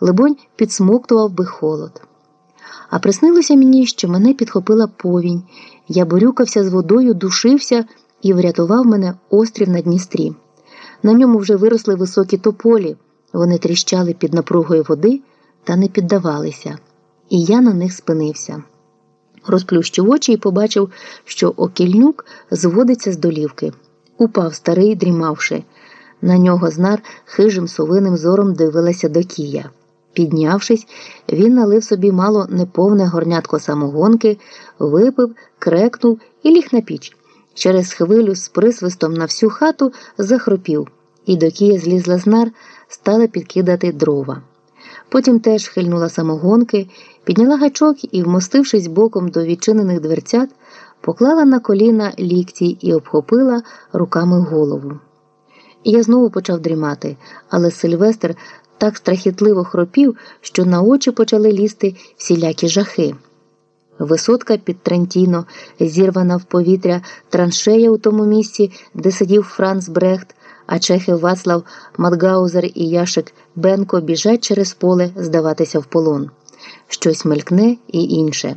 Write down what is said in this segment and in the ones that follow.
либонь, підсмоктував би холод. А приснилося мені, що мене підхопила повінь. Я борюкався з водою, душився і врятував мене острів на Дністрі. На ньому вже виросли високі тополі, вони тріщали під напругою води та не піддавалися, і я на них спинився. Розплющив очі і побачив, що окільнюк зводиться з долівки. Упав старий, дрімавши. На нього знар хижим совиним зором дивилася до кія. Піднявшись, він налив собі мало неповне горнятко самогонки, випив, крекнув і ліг на піч. Через хвилю з присвистом на всю хату захропів, і до кія злізла знар, стала підкидати дрова. Потім теж хильнула самогонки, підняла гачок і, вмостившись боком до відчинених дверцят, поклала на коліна лікті і обхопила руками голову. Я знову почав дрімати, але Сильвестр так страхітливо хропів, що на очі почали лізти всілякі жахи. Висотка під Трентіно, зірвана в повітря, траншея у тому місці, де сидів Франц Брехт, а чехи Вацлав, Матгаузер і Яшик Бенко біжать через поле здаватися в полон. Щось мелькне і інше.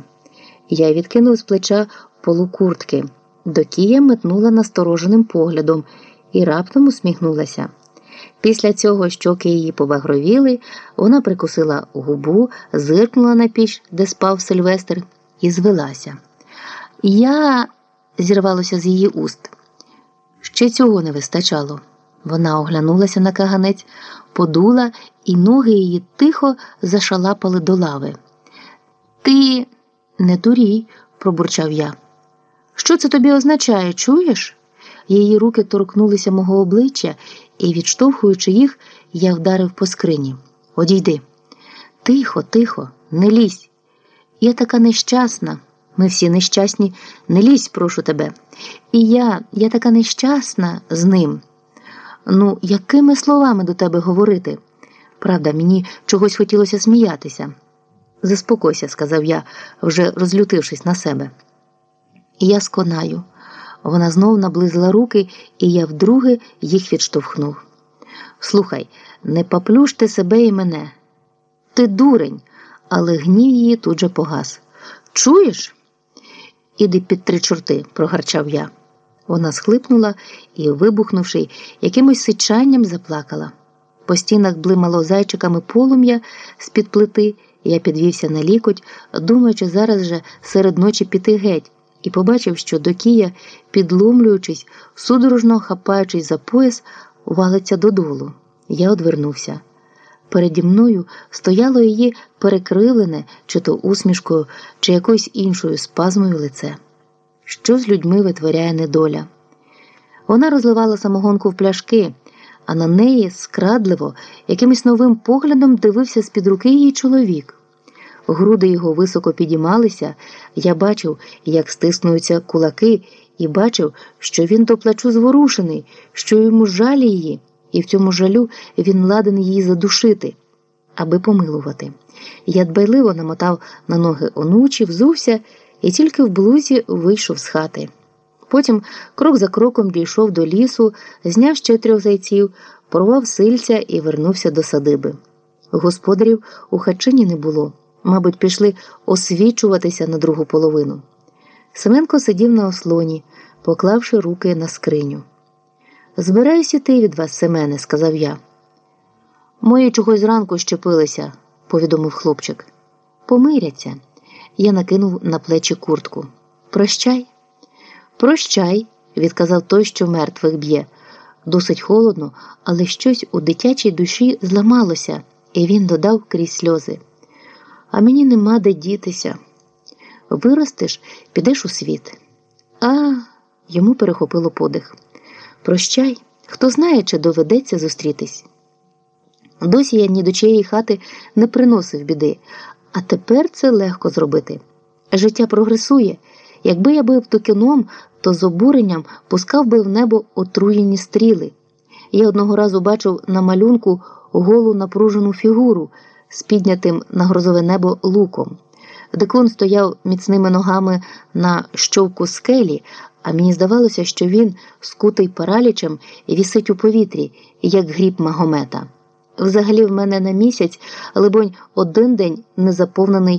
Я відкинув з плеча полу куртки. Докія метнула настороженим поглядом і раптом усміхнулася. Після цього щоки її побагровіли, вона прикусила губу, зиркнула на піч, де спав Сильвестр, і звелася. Я зірвалося з її уст. Ще цього не вистачало. Вона оглянулася на каганець, подула, і ноги її тихо зашалапали до лави. Ти не дурій, пробурчав я. Що це тобі означає, чуєш? Її руки торкнулися мого обличчя, і, відштовхуючи їх, я вдарив по скрині. Одійди. Тихо, тихо, не лізь. Я така нещасна. Ми всі нещасні, не лізь, прошу тебе. І я, я така нещасна з ним. Ну, якими словами до тебе говорити? Правда, мені чогось хотілося сміятися. Заспокойся, сказав я, вже розлютившись на себе. Я сконаю. Вона знов наблизила руки, і я вдруге їх відштовхнув. Слухай, не поплюште себе і мене. Ти дурень, але гнів її тут же погас. Чуєш? Іди під три чорти, прогарчав я. Вона схлипнула і, вибухнувши, якимось сичанням заплакала. По стінах блимало зайчиками полум'я з-під плити, я підвівся на лікоть, думаючи зараз же серед ночі піти геть, і побачив, що Докія, підломлюючись, судорожно хапаючись за пояс, валиться додолу. Я одвернувся. Переді мною стояло її перекривлене, чи то усмішкою, чи якоюсь іншою спазмою лице. Що з людьми витворяє недоля? Вона розливала самогонку в пляшки, а на неї скрадливо, якимось новим поглядом дивився з-під руки її чоловік. Груди його високо підіймалися, я бачив, як стиснуються кулаки, і бачив, що він до плачу зворушений, що йому жаль її, і в цьому жалю він ладен її задушити, аби помилувати. Я дбайливо намотав на ноги онучі, взувся і тільки в блузі вийшов з хати. Потім крок за кроком дійшов до лісу, зняв ще трьох зайців, порвав сильця і вернувся до садиби. Господарів у хачині не було. Мабуть, пішли освічуватися на другу половину. Семенко сидів на ослоні, поклавши руки на скриню. Збираюся йти від вас, Семене, сказав я. Мої чогось зранку щепилися, повідомив хлопчик. Помиряться. Я накинув на плечі куртку. Прощай. Прощай, відказав той, що мертвих б'є. Досить холодно, але щось у дитячій душі зламалося, і він додав крізь сльози. А мені нема де дітися. Виростеш, підеш у світ. А йому перехопило подих. Прощай, хто знає, чи доведеться зустрітись. Досі я ні до чиєї хати не приносив біди, а тепер це легко зробити. Життя прогресує. Якби я бив токіном, то з обуренням пускав би в небо отруєні стріли. Я одного разу бачив на малюнку голу напружену фігуру з піднятим на грозове небо луком. Деклон стояв міцними ногами на щовку скелі, а мені здавалося, що він, скутий паралічем, вісить у повітрі, як гріб магомета. Взагалі в мене на місяць, либонь, один день не заповнений